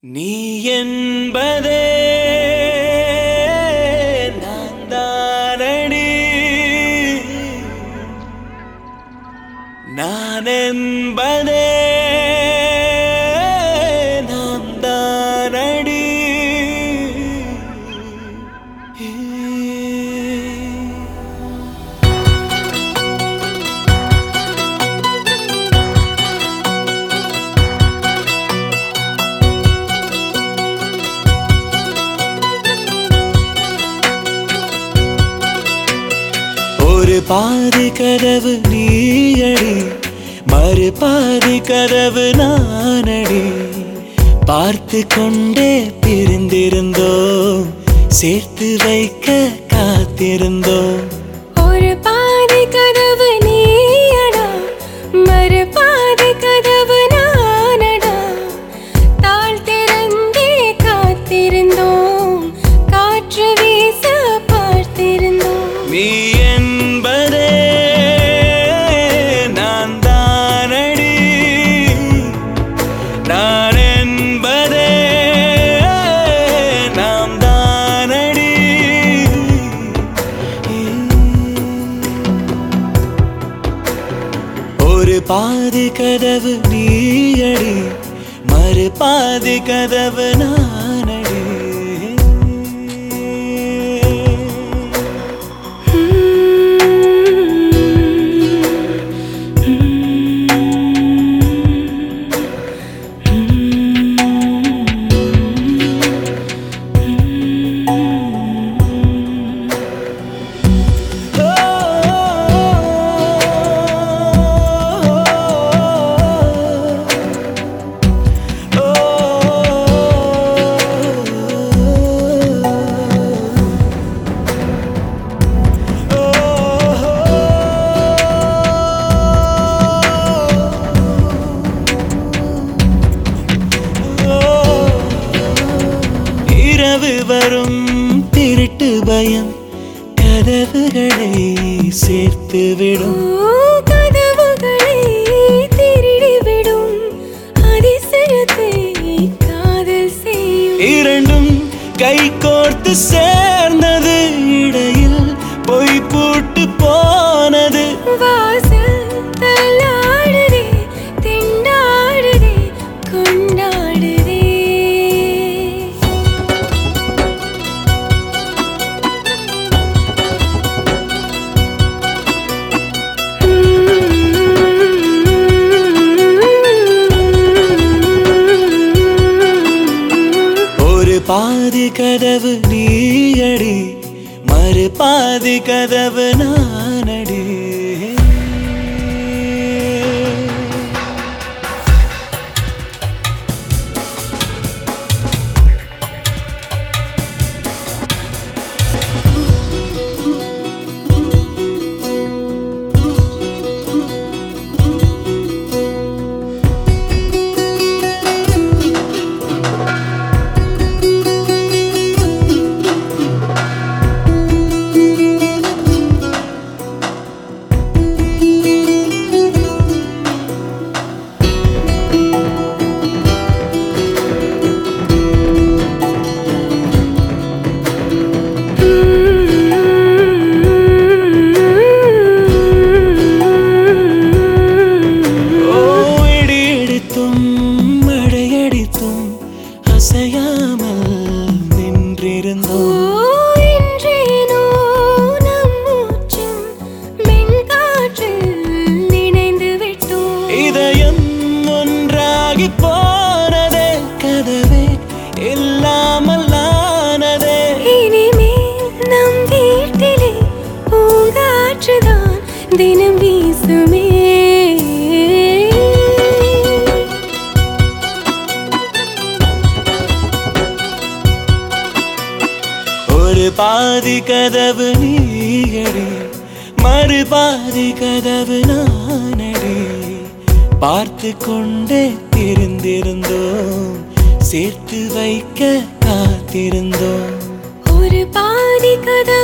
நீ என்பதே நான் தானடி. நான் என்பதே பாதி கதவு நீயடி மறு பாதி கதவு நானடி. பார்த்து கொண்டே பிரிந்திருந்தோம் சேர்த்து வைக்க காத்திருந்தோம். நான் என்பதே நாம் தானடி ஒரு பாதி கதவு நீயடி மறு பாதி கதவு நான். இரவு வரும் திருட்டு பயம் கதவுகளை சேர்த்து விடும் கதவு நீயடி மறு பாதி கதவு நான் தினம் வீசுமே. ஒரு பாதி கதவு நீயடி மறு பாதி கதவு நானடி. பார்த்து கொண்டே திருந்திருந்தோம் சேர்த்து வைக்க காத்திருந்தோம். ஒரு பாதி கதவு